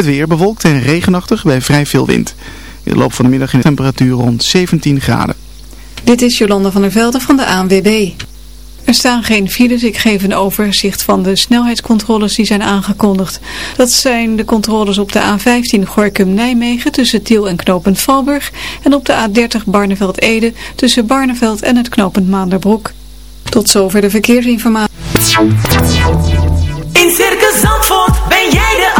Het weer bewolkt en regenachtig bij vrij veel wind. In de loop van de middag in de temperatuur rond 17 graden. Dit is Jolanda van der Velde van de ANWB. Er staan geen files. Ik geef een overzicht van de snelheidscontroles die zijn aangekondigd. Dat zijn de controles op de A15 Gorkum-Nijmegen tussen Tiel en Knopend Valburg. En op de A30 Barneveld-Ede tussen Barneveld en het Knopend Maanderbroek. Tot zover de verkeersinformatie. In Circus Zandvoort ben jij de.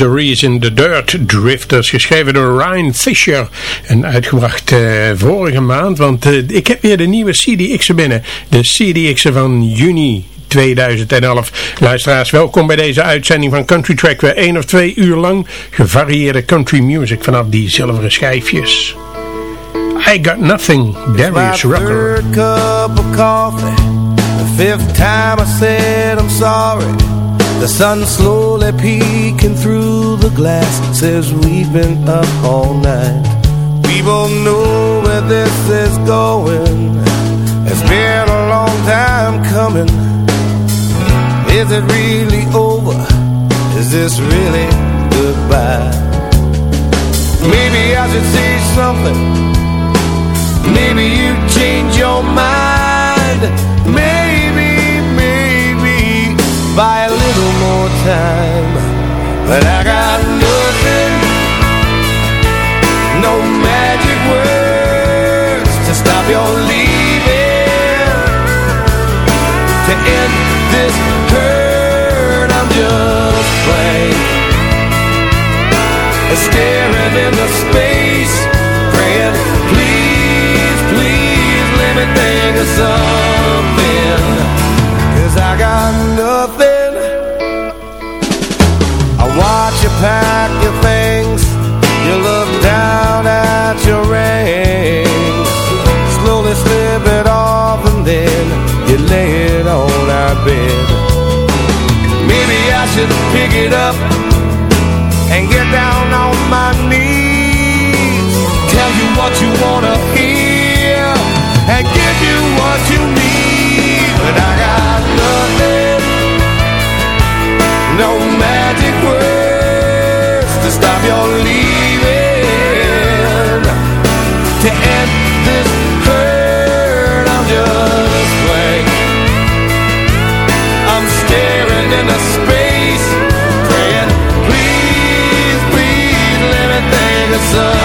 A Reason, The Dirt Drifters, geschreven door Ryan Fisher en uitgebracht uh, vorige maand, want uh, ik heb weer de nieuwe CDX'en binnen, de CDX'en van juni 2011. Luisteraars, welkom bij deze uitzending van Country Track, weer één of twee uur lang gevarieerde country music vanaf die zilveren schijfjes. I Got Nothing, Darius Rucker. cup of coffee The fifth time I said I'm sorry The sun slowly peeking through the glass Says we've been up all night. We both know where this is going. It's been a long time coming. Is it really over? Is this really goodbye? Maybe I should say something. Maybe you change your mind. Maybe, time But I got nothing No magic words To stop your leaving. To end this hurt I'm just plain. Staring into space Praying, please, please Let me think of something pack your things You look down at your ring Slowly slip it off and then You lay it on our bed Maybe I should pick it up and get down on my knees. Tell you what you wanna hear and give you what you need. But I got nothing, no words to stop your leaving. To end this hurt, I'm just blank. I'm staring into space, praying, please, please let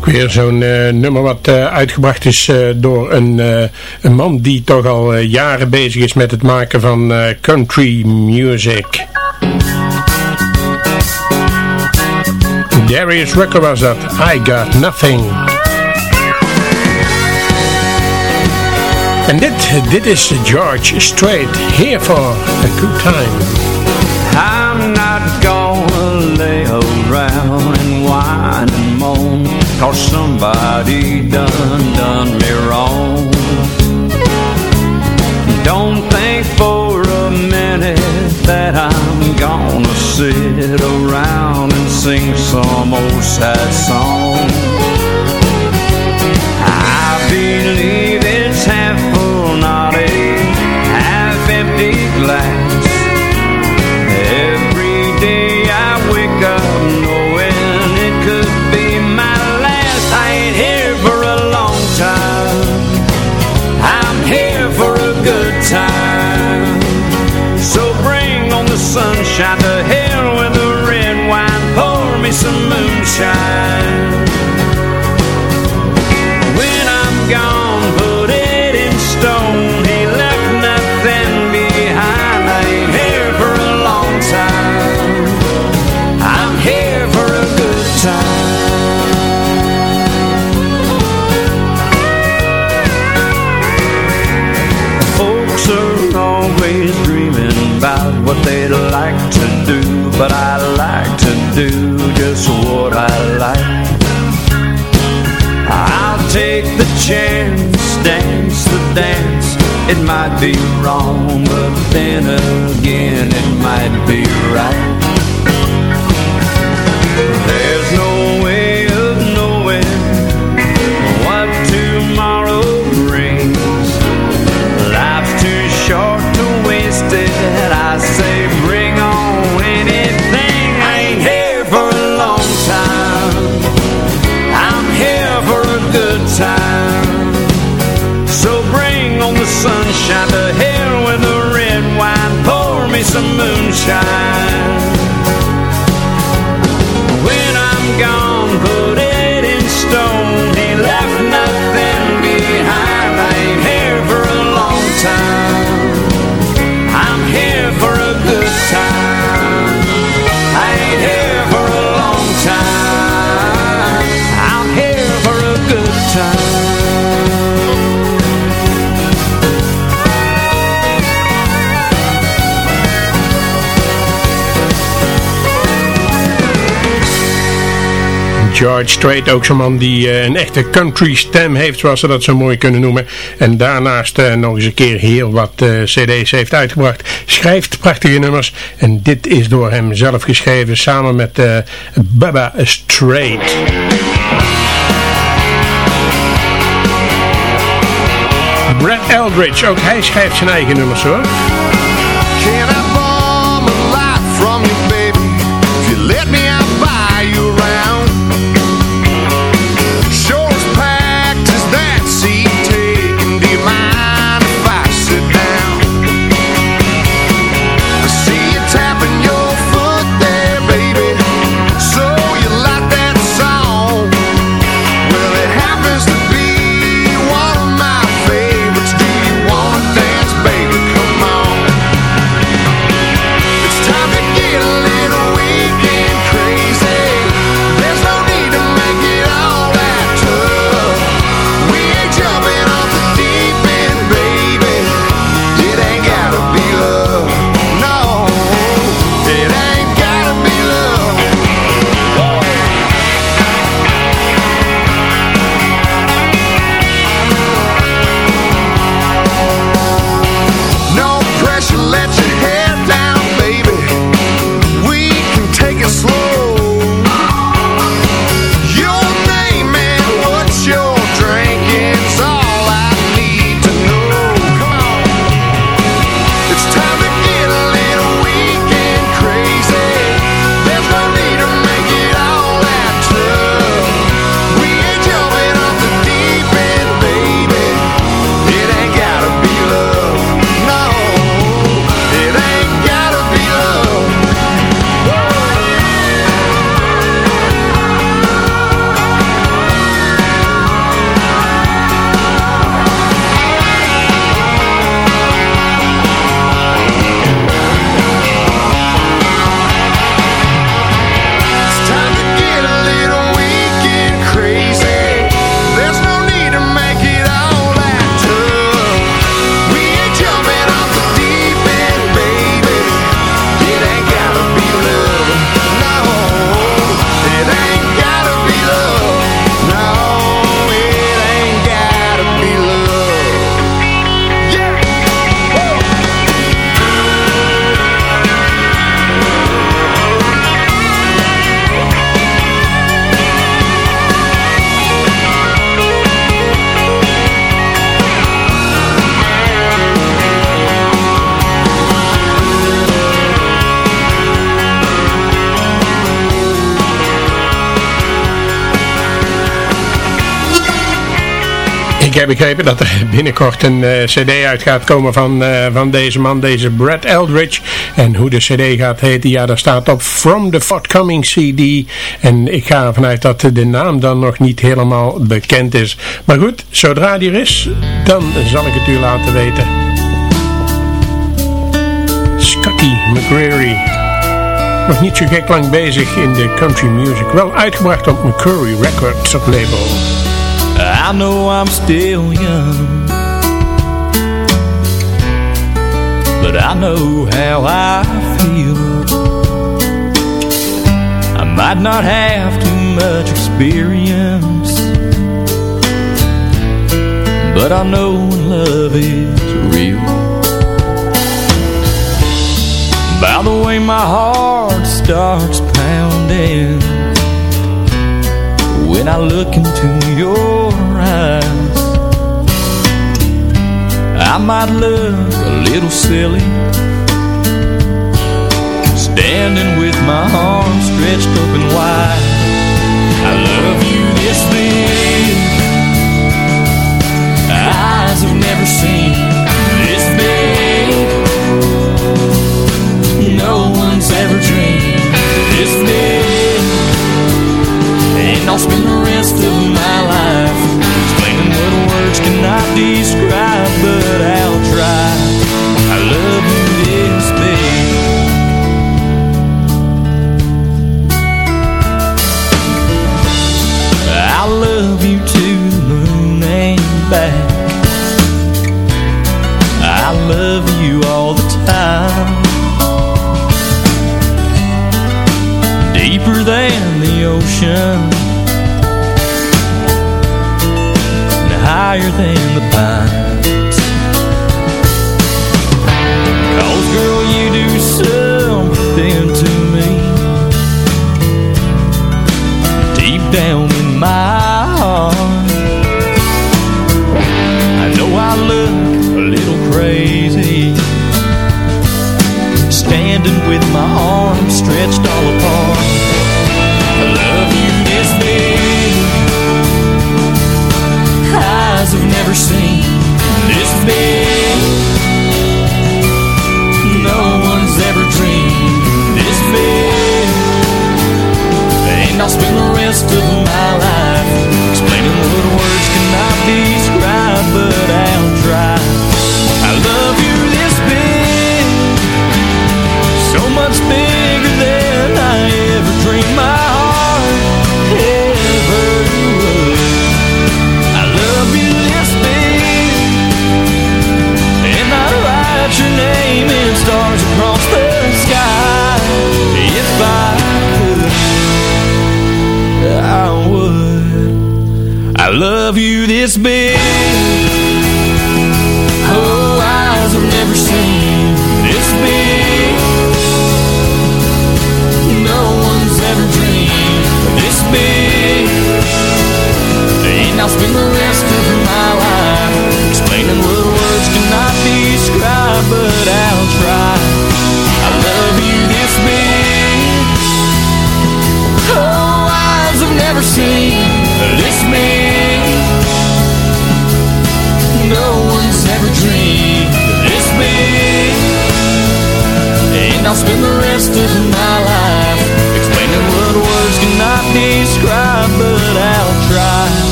Ook weer zo'n eh, nummer wat eh, uitgebracht is eh, door een, man die toch al jaren bezig is met het maken van country music. Darius Rucker was dat. I Got Nothing. En dit, dit is George Strait. Here for a good time. I'm not gonna lay around and whine and moan Cause somebody done done me wrong. Don't think for a minute that I'm gonna sit around and sing some old sad song. I believe it's half full, not a half empty glass sunshine to hell with the red wine. Pour me some moonshine. When I'm gone, put it in stone. He left nothing behind. I ain't here for a long time. I'm here for a good time. Folks are always dreaming about what they but I like to do just what I like. I'll take the chance, dance the dance. It might be wrong, but then again it might be right. Some moonshine. When I'm gone, put it George Strait, ook zo'n man die eh, een echte country stem heeft, zoals ze dat zo mooi kunnen noemen. En daarnaast eh, nog eens een keer heel wat eh, cd's heeft uitgebracht. Schrijft prachtige nummers. En dit is door hem zelf geschreven samen met Baba Strait. Brad Eldridge, ook hij schrijft zijn eigen nummers hoor. Ik heb begrepen dat er binnenkort een eh, cd uit gaat komen van, eh, van deze man, deze Brad Eldridge. En hoe de cd gaat heten, ja daar staat op From the Forthcoming CD. En ik ga ervan uit dat de naam dan nog niet helemaal bekend is. Maar goed, zodra die er is, dan zal ik het u laten weten. Scotty McCreery. Nog niet zo gek lang bezig in de country music. Wel uitgebracht op McCurry Records op label. I know I'm still young but I know how I feel. I might not have too much experience, but I know when love is real. By the way my heart starts pounding when I look into your eyes. I might look a little silly. Standing with my arms stretched open wide I love you this big. Eyes have never seen this big. No one's ever dreamed this big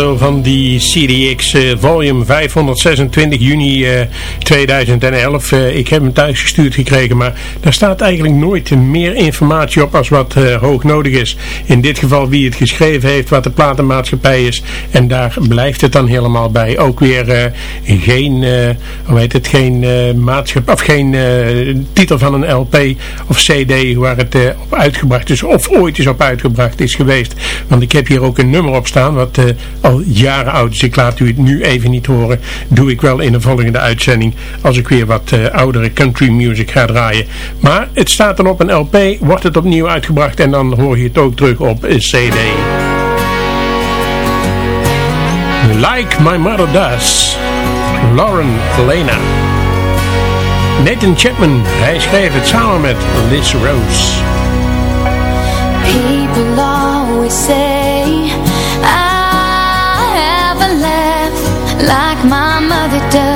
van die CDX eh, volume 526 juni eh, 2011. Eh, ik heb hem thuis gestuurd gekregen, maar daar staat eigenlijk nooit meer informatie op als wat eh, hoog nodig is. In dit geval wie het geschreven heeft, wat de platenmaatschappij is. En daar blijft het dan helemaal bij. Ook weer eh, geen, eh, hoe heet het, geen eh, maatschappij, of geen eh, titel van een LP of CD waar het eh, op uitgebracht is. Of ooit is op uitgebracht is geweest. Want ik heb hier ook een nummer op staan wat eh, al jaren oud is. Ik laat u het nu even niet horen. Doe ik wel in de volgende uitzending als ik weer wat eh, oudere country music ga draaien. Maar het staat dan op een LP, wordt het opnieuw uitgebracht en dan hoor je het ook terug op een CD. Like My Mother Does. Lauren Lena. Nathan Chapman, hij schreef het samen met Liz Rose. People always say mother does.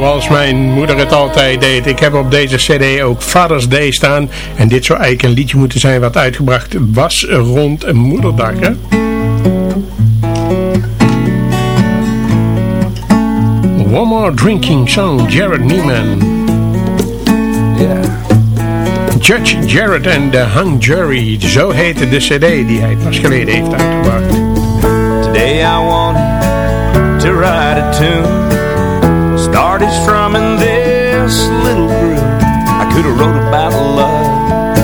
Zoals mijn moeder het altijd deed. Ik heb op deze cd ook Father's Day staan. En dit zou eigenlijk een liedje moeten zijn wat uitgebracht was rond moederdag. Hè? One More Drinking Song, Jared Neiman. Judge Jared and the Hung Jury. Zo heette de cd die hij pas geleden heeft uitgebracht. Today I wanted to write a tune Started strumming this little groove I could have wrote about love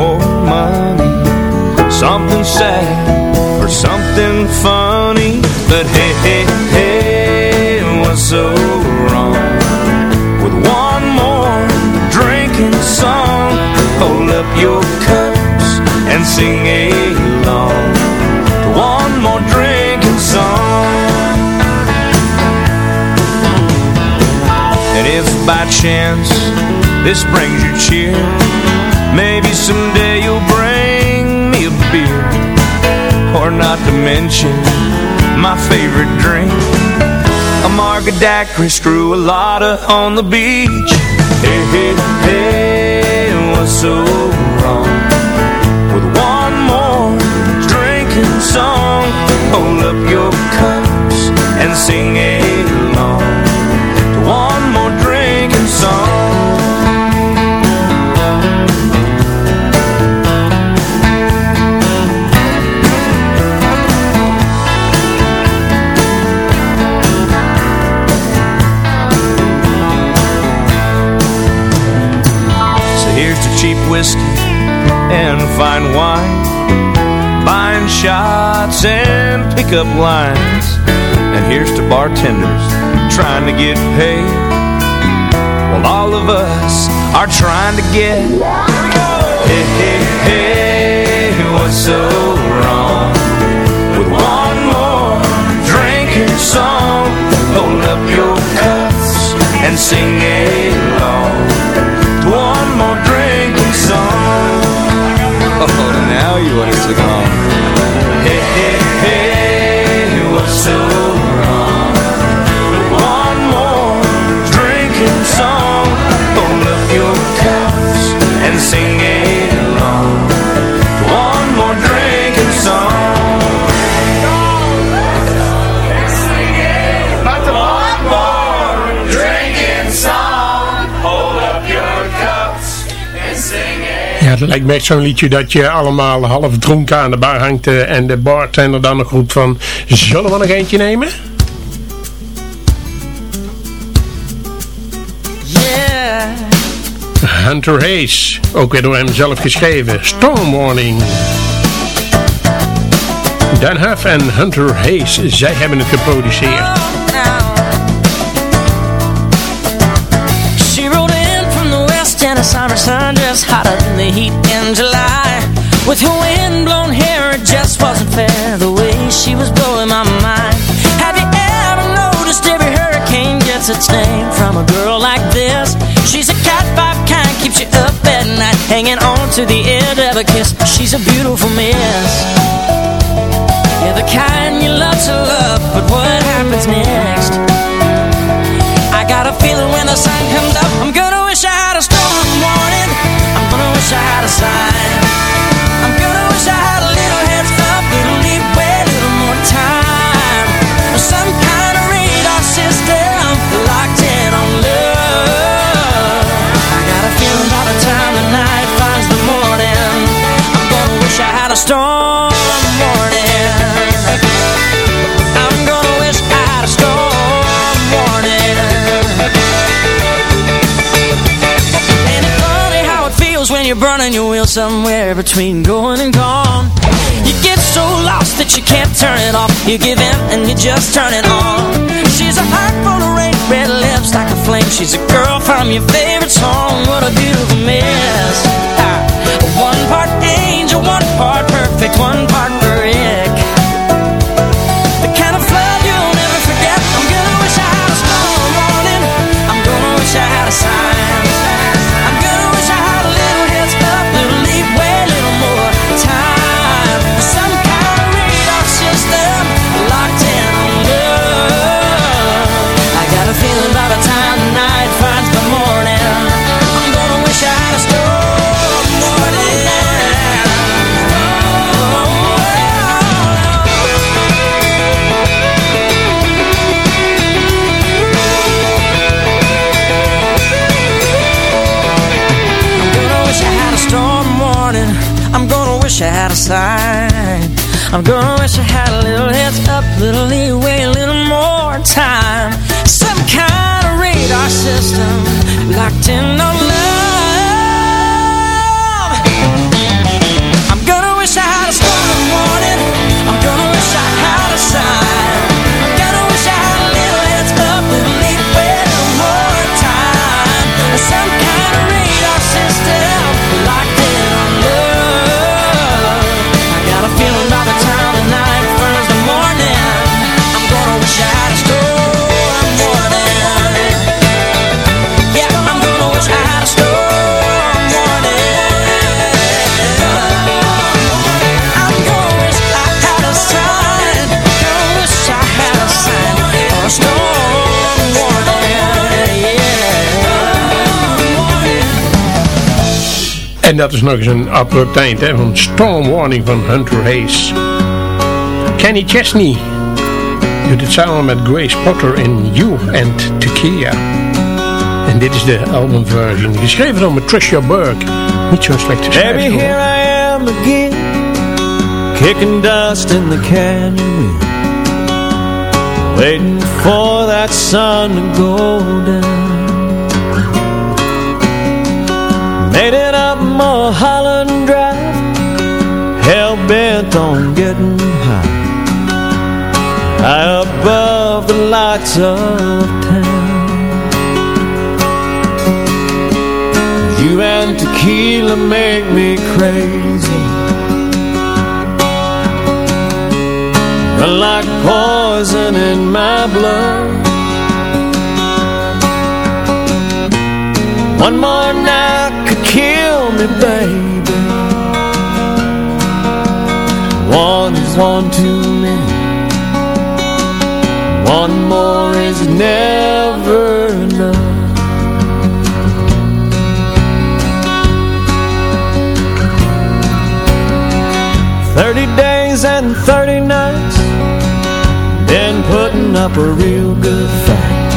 or money. Something sad or something funny. But hey, hey, hey, what's so wrong. With one more drinking song Hold up your cups and sing along. One more drinking song. By chance this brings you cheer, maybe someday you'll bring me a beer. Or not to mention my favorite drink, a margadacry, screw a lotta on the beach. Hey, hey, hey, what's so wrong with one more drinking song? Hold up your cups and sing along fine wine Buying shots and pickup lines. And here's to bartenders trying to get paid While all of us are trying to get Hey, hey, hey, what's so wrong? With one more drinking song Hold up your cups and sing along. One more drinking song. tell you when it's. Hey, hey, hey, what's so Ja, dat lijkt me echt zo'n liedje dat je allemaal half dronken aan de bar hangt eh, en de bartender dan nog roept van, zullen we nog eentje nemen? Yeah. Hunter Hayes, ook weer door hem zelf geschreven, Storm Warning. Dan Huff en Hunter Hayes, zij hebben het geproduceerd. She rode in from the west in a summer sun just hotter than the heat in July. With her wind-blown hair, it just wasn't fair the way she was blowing my mind. Have you ever noticed every hurricane gets its name from a girl like this? She's a cat five kind, keeps you up at night, hanging on to the end of a kiss. She's a beautiful miss. Yeah, the kind you love to love, but what happens next? Somewhere between going and gone? You get so lost that you can't turn it off. You give in and you just turn it on. She's a heart full of rain, red lips like a flame. She's a girl from your favorite song. What a beautiful miss. I'm gonna wish I had a little heads up, little leeway, a little more time. Some kind of radar system locked in on dat is nog eens een abrupt eind hè, van Storm Warning van Hunter Hayes. Kenny Chesney doet het samen met Grace Potter in You and Tequila. En dit is de albumversion, geschreven door Patricia Burke. Niet zo slecht geschreven. Baby, here I am again, kicking dust in the canyon wind, waiting for that sun to go down. Made it up bent on getting high, high above the lights of town. You and tequila make me crazy. Like poison in my blood. One more night could kill me, baby one too many One more is never enough. Thirty days and thirty nights Been putting up a real good fight.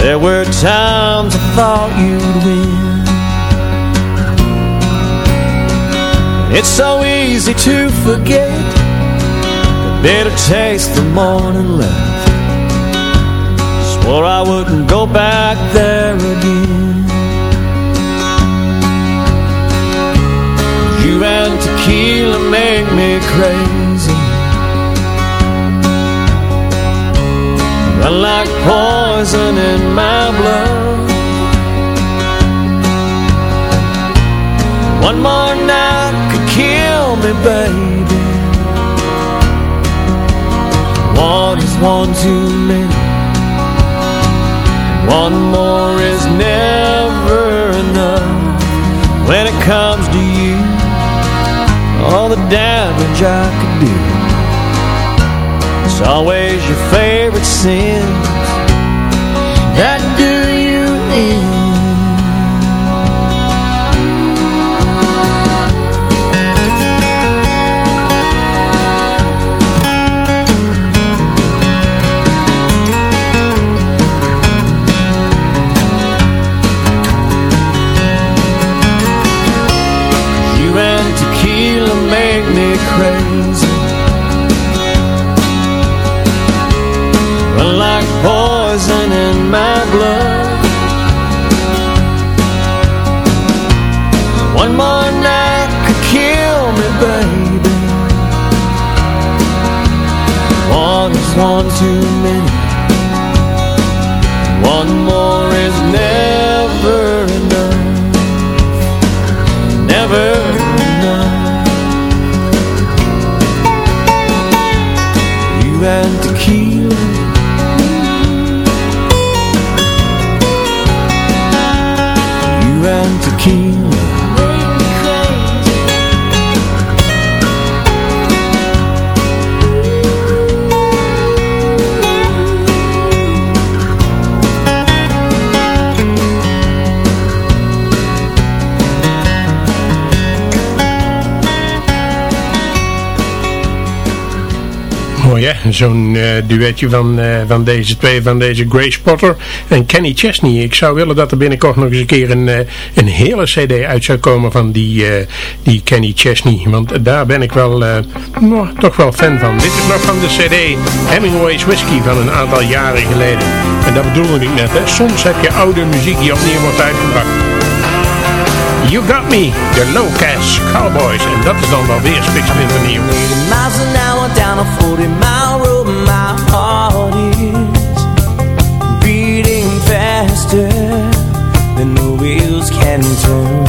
There were times I thought you'd win It's so easy to forget the bitter taste the morning left. Swore I wouldn't go back there again. You and tequila make me crazy. Run like poison in my blood. One more night baby. One is one too many. One more is never enough. When it comes to you, all the damage I could do. It's always your favorite sins my blood. One more night could kill me, baby. One is one too zo'n eh, duetje van, eh, van deze twee, van deze Grace Potter en Kenny Chesney. Ik zou willen dat er binnenkort nog eens een keer een, eh, een hele cd uit zou komen van die, die Kenny Chesney. Want daar ben ik wel, nou, toch wel fan van. Dit is nog van de cd Hemingway's Whiskey van een aantal jaren geleden. En dat bedoelde ik net soms heb je oude muziek die opnieuw wordt uitgebracht. You Got Me, de Low Cash Cowboys. En dat is dan wel weer spiksplinternieuw. Miles an hour down a 40 mile road, my heart is beating faster than the wheels can turn.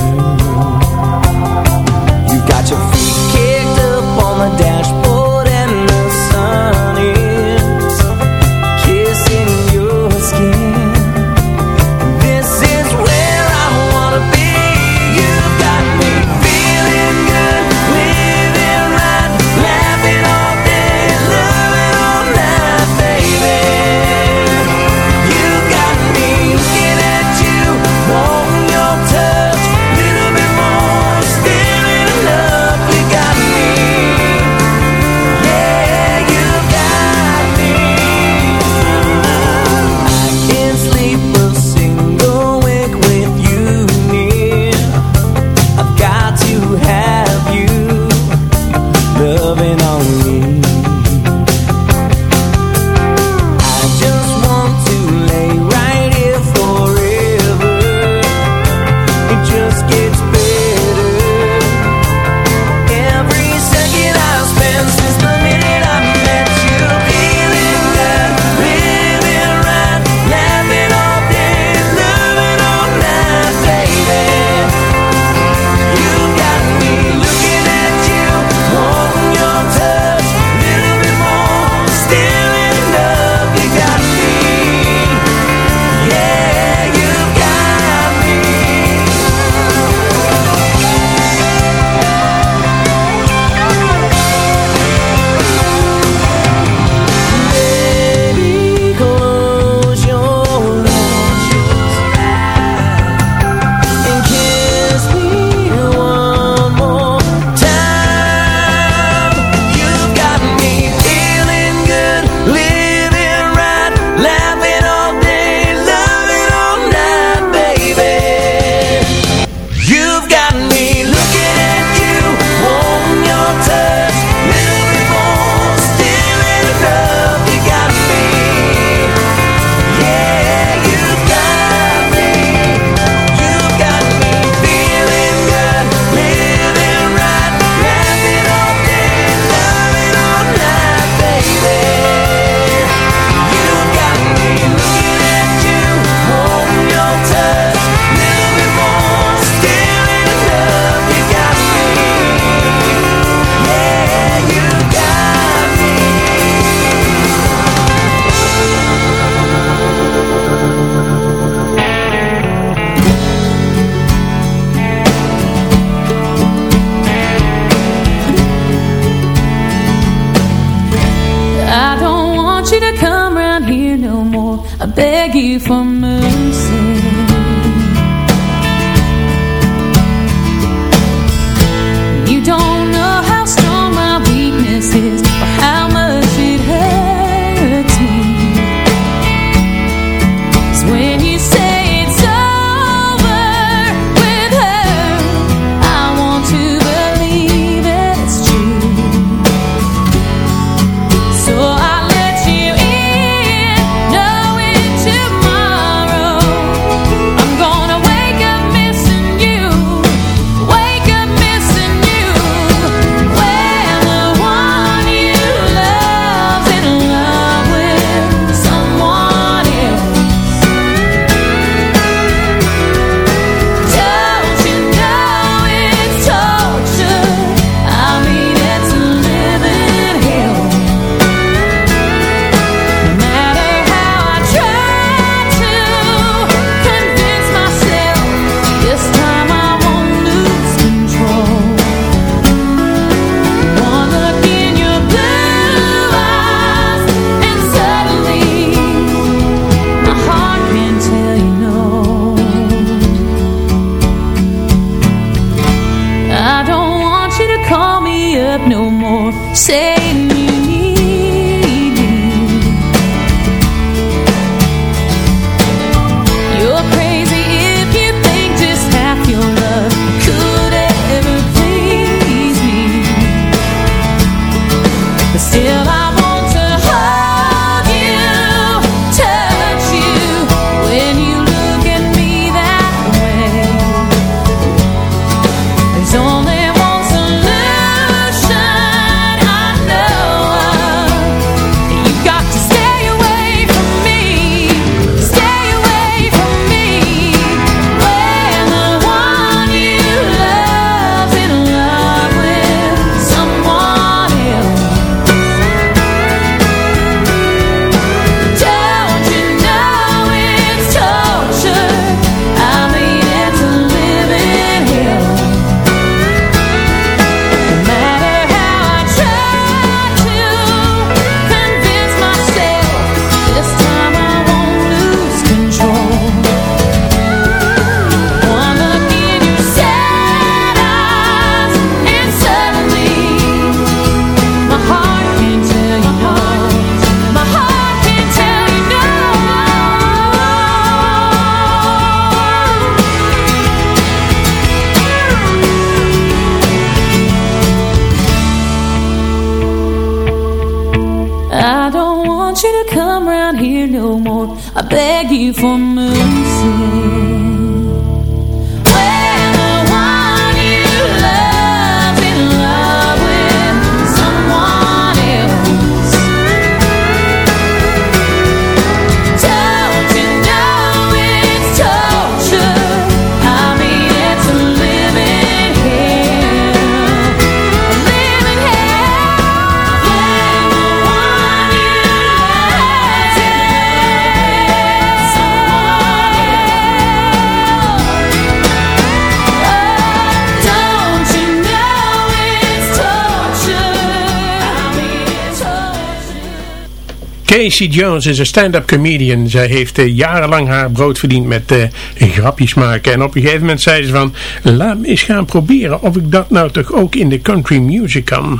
Casey Jones is een stand-up comedian. Zij heeft eh, jarenlang haar brood verdiend met eh, grapjes maken. En op een gegeven moment zei ze van... Laat me eens gaan proberen of ik dat nou toch ook in de country music kan.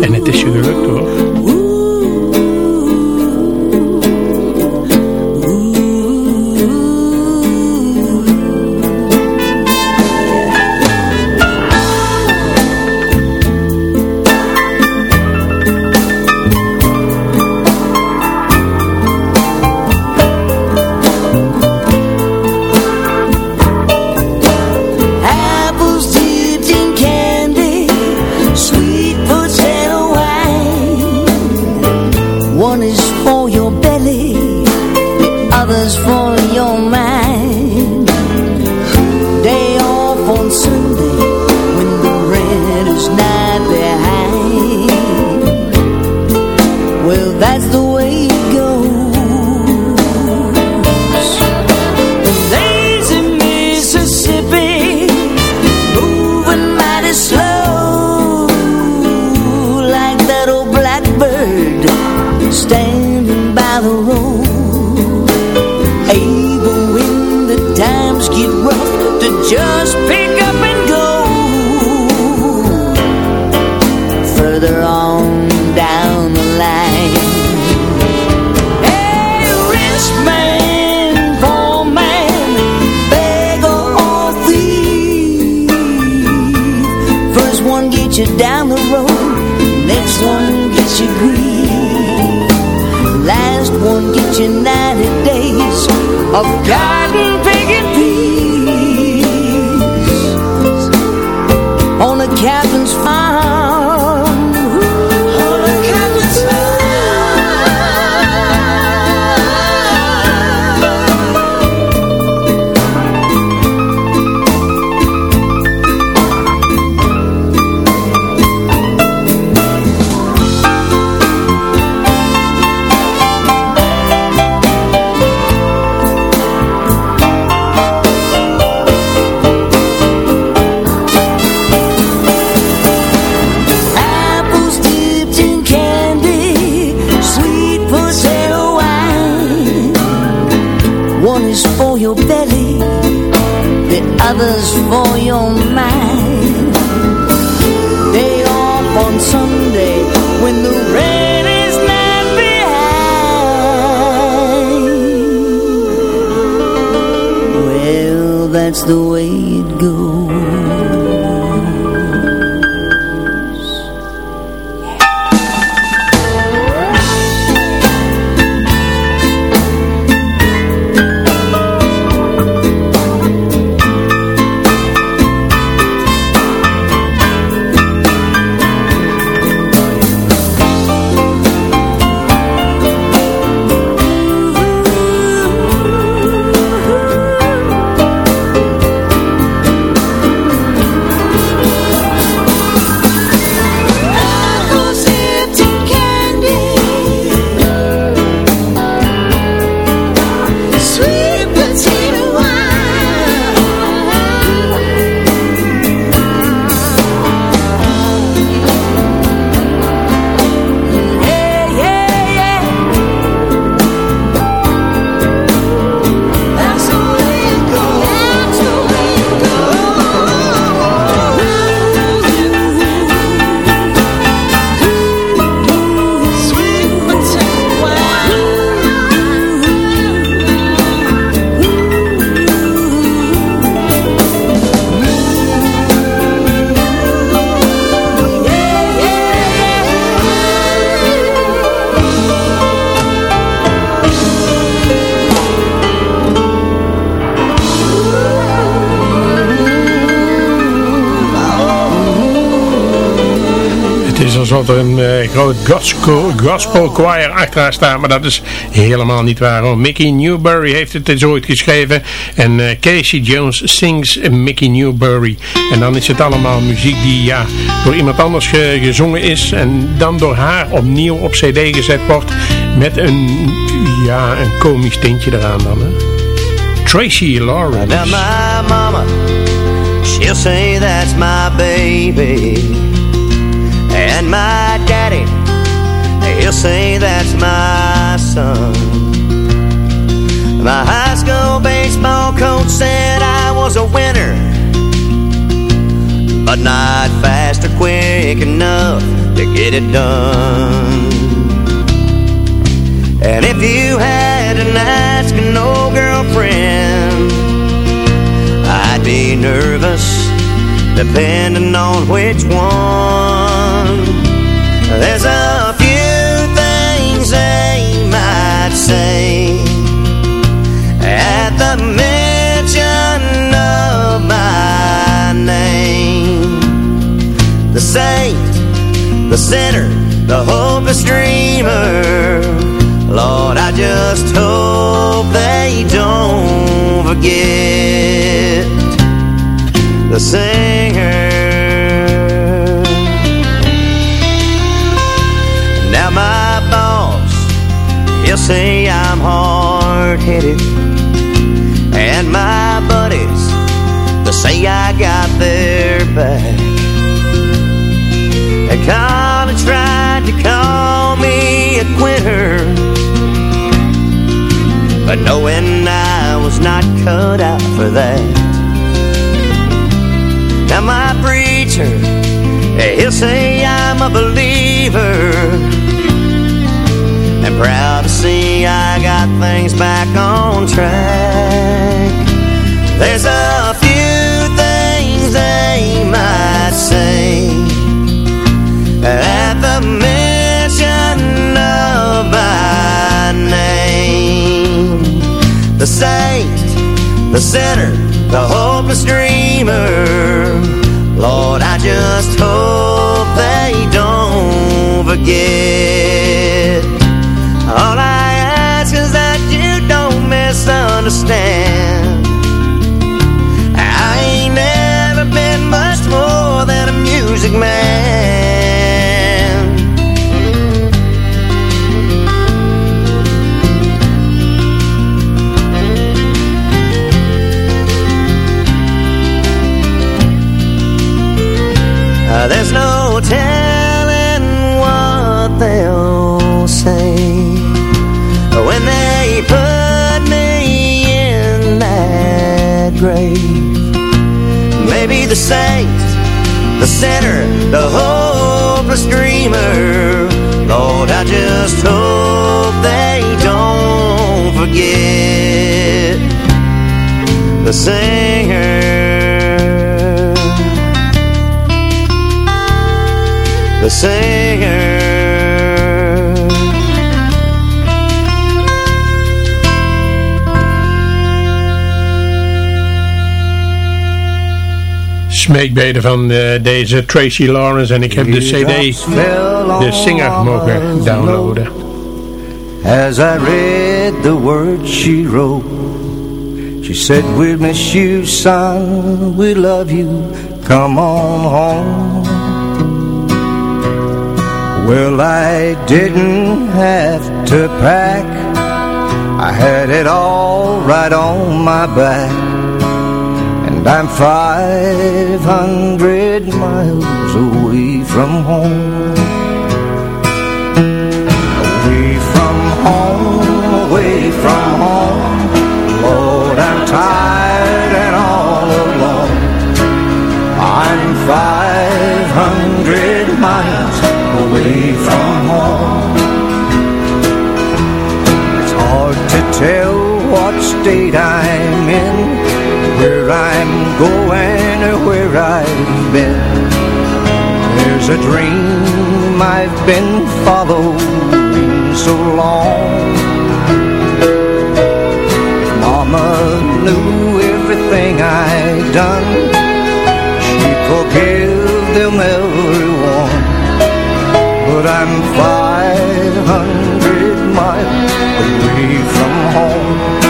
En het is gelukt hoor. Gospel, choir achter haar staat, maar dat is helemaal niet waar. hoor. Mickey Newbury heeft het eens ooit geschreven en eh, Casey Jones sings Mickey Newbury. En dan is het allemaal muziek die ja, door iemand anders ge- gezongen is en dan door haar opnieuw op cd gezet wordt met een, ja, een komisch tintje eraan dan. Hè. Tracy Lawrence. Mama, say that's my baby. And my daddy, he'll say that's my son. My high school baseball coach said I was a winner. But not fast or quick enough to get it done. And if you had an ask an old girlfriend, I'd be nervous, depending on which one. At the mention of my name. The saint, the sinner, the hopeless dreamer. Lord, I just hope they don't forget the singer. Say I'm hard-headed, and my buddies, they'll say I got their back. They kinda tried to call me a quitter, but knowing I was not cut out for that. Now my preacher, he'll say I'm a believer got things back on track. There's a few things they might say at the mention of my name. The saint, the sinner, the hopeless dreamer. Lord, I just hope they don't forget. Music man. Uh, there's no telling what they'll say when they put me in that grave. Maybe the sinner, the hopeless dreamer. Lord, I just hope they don't forget the singer. the singer. Smeekbeden van eh, deze Tracy Lawrence. En ik heb de cd, de singer, mogen downloaden. As I read the words she wrote She said we'll miss you son. We love you. Come on home. Well I didn't have to pack. I had it all right on my back I'm 500 miles away from home. Away from home, There's a dream I've been following so long. Mama knew everything I'd done. She'd forgive them everyone. But I'm 500 miles away from home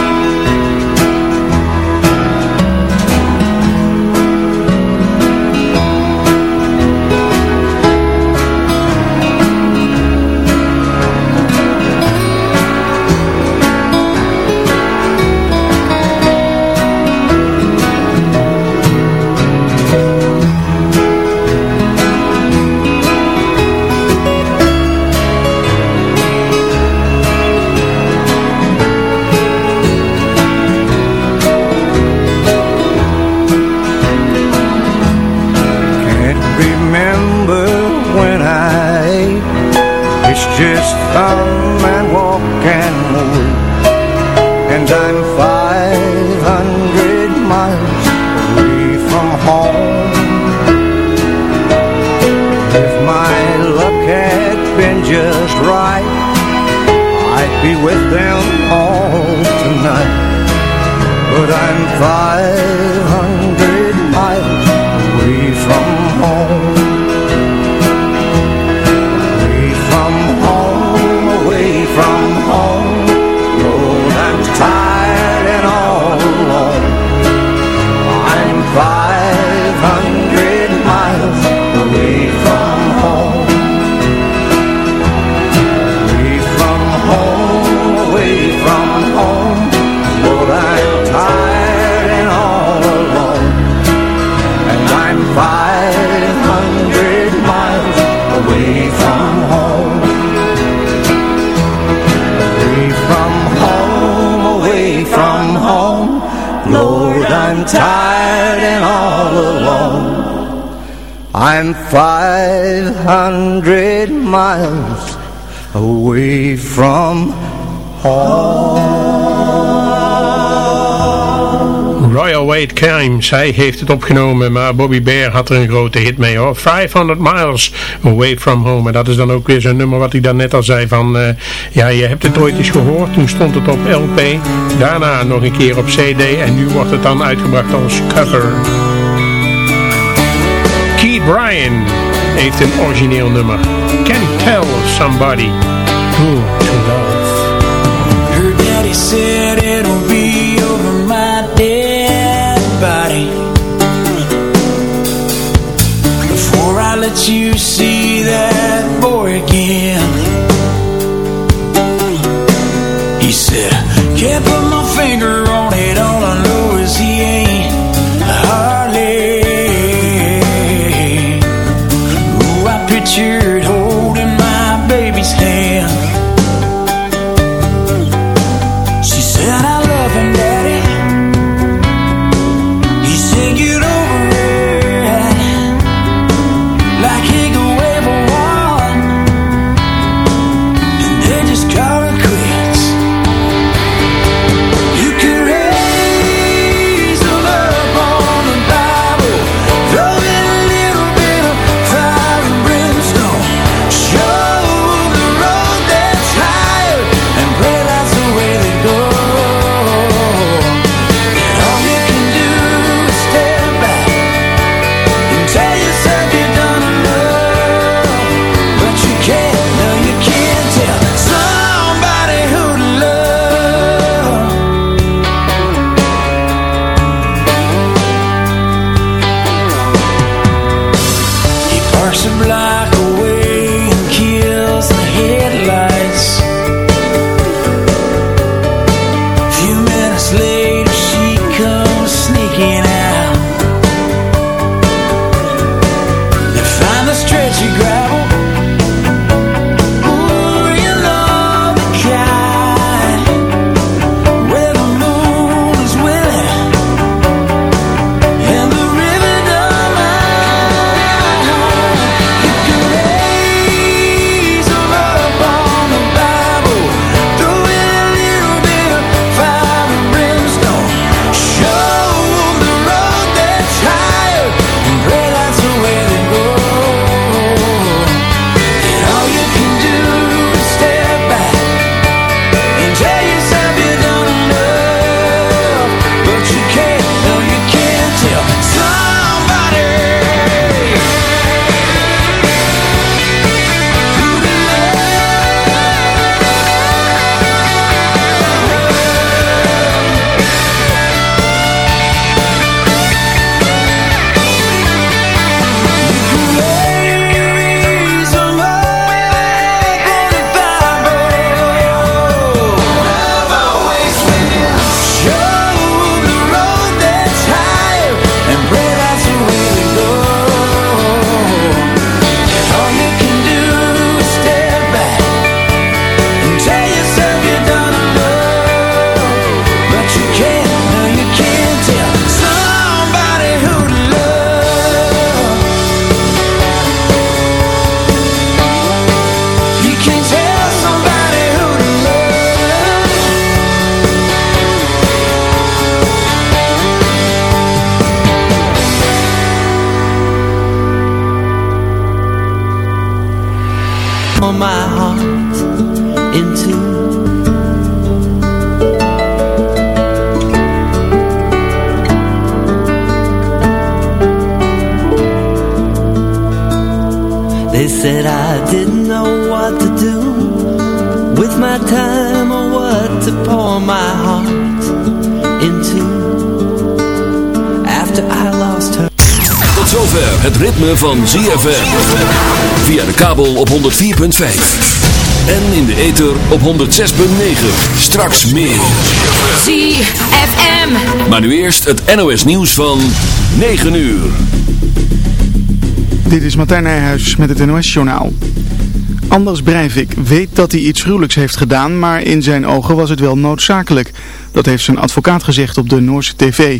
be with them all tonight. But I'm 500 hundred miles away from home. Royal Weight Crimes, hij heeft het opgenomen, maar Bobby Bear had er een grote hit mee hoor. 500 miles away from home. En dat is dan ook weer zo'n nummer wat ik net al zei van, eh, ja je hebt het ooit eens gehoord, toen stond het op LP, daarna nog een keer op CD en nu wordt het dan uitgebracht als cover. Keith Bryan heeft een origineel nummer. Can Tell Somebody. who. van ZFM. Via de kabel op 104.5. En in de ether op 106.9. Straks meer. ZFM. Maar nu eerst het NOS nieuws van 9 uur. Dit is Martijn Nijhuis met het NOS journaal. Anders Breivik weet dat hij iets gruwelijks heeft gedaan, maar in zijn ogen was het wel noodzakelijk. Dat heeft zijn advocaat gezegd op de Noorse tv.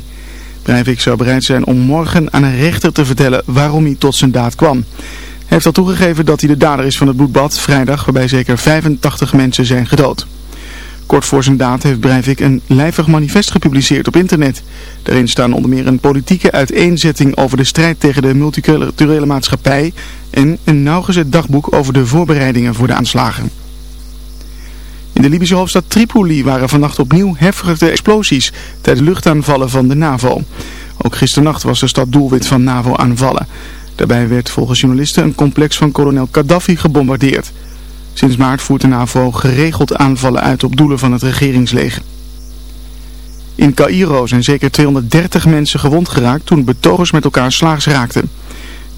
Breivik zou bereid zijn om morgen aan een rechter te vertellen waarom hij tot zijn daad kwam. Hij heeft al toegegeven dat hij de dader is van het bloedbad vrijdag waarbij zeker 85 mensen zijn gedood. Kort voor zijn daad heeft Breivik een lijvig manifest gepubliceerd op internet. Daarin staan onder meer een politieke uiteenzetting over de strijd tegen de multiculturele maatschappij en een nauwgezet dagboek over de voorbereidingen voor de aanslagen. In de Libische hoofdstad Tripoli waren vannacht opnieuw heftige explosies tijdens luchtaanvallen van de NAVO. Ook gisternacht was de stad doelwit van NAVO-aanvallen. Daarbij werd volgens journalisten een complex van kolonel Gaddafi gebombardeerd. Sinds maart voert de NAVO geregeld aanvallen uit op doelen van het regeringsleger. In Cairo zijn zeker 230 mensen gewond geraakt toen betogers met elkaar slaags raakten.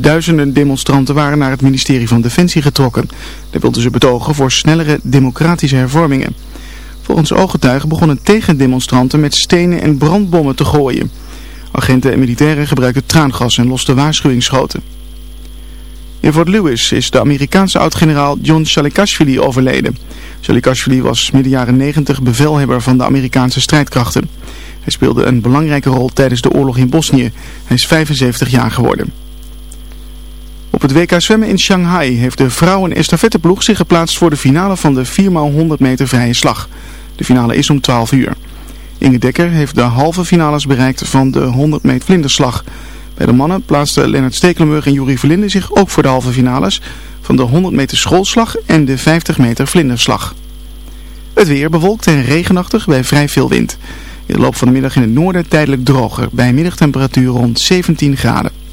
Duizenden demonstranten waren naar het ministerie van Defensie getrokken. Daar wilden ze betogen voor snellere democratische hervormingen. Volgens ooggetuigen begonnen tegendemonstranten met stenen en brandbommen te gooien. Agenten en militairen gebruikten traangas en losten waarschuwingsschoten. In Fort Lewis is de Amerikaanse oud-generaal John Shalikashvili overleden. Shalikashvili was midden jaren 90 bevelhebber van de Amerikaanse strijdkrachten. Hij speelde een belangrijke rol tijdens de oorlog in Bosnië. Hij is 75 jaar geworden. Op het WK zwemmen in Shanghai heeft de vrouwen estafetteploeg zich geplaatst voor de finale van de 4x100 meter vrije slag. De finale is om 12 uur. Inge Dekker heeft de halve finales bereikt van de 100 meter vlinderslag. Bij de mannen plaatsten Lennart Stekelenburg en Juri Verlinde zich ook voor de halve finales van de 100 meter schoolslag en de 50 meter vlinderslag. Het weer bewolkt en regenachtig bij vrij veel wind. In de loop van de middag in het noorden tijdelijk droger bij middagtemperatuur rond 17 graden.